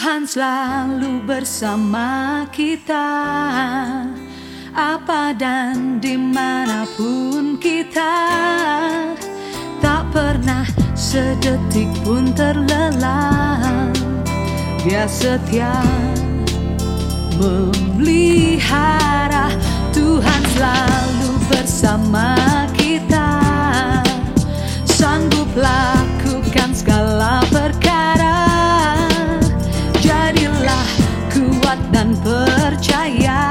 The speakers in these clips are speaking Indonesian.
Tuhan selalu bersama kita. Apa dan di mana pun kita Tak pernah sedetik pun terlelah Dia setia memelihara kuat dan percaya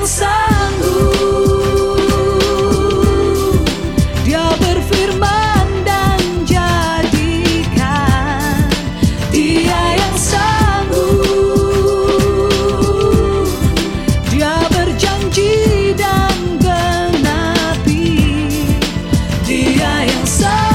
yang sanggup. Dia berfirman dan jadikan Dia yang sanggup. Dia berjanji dan genapi. Dia yang sanggup.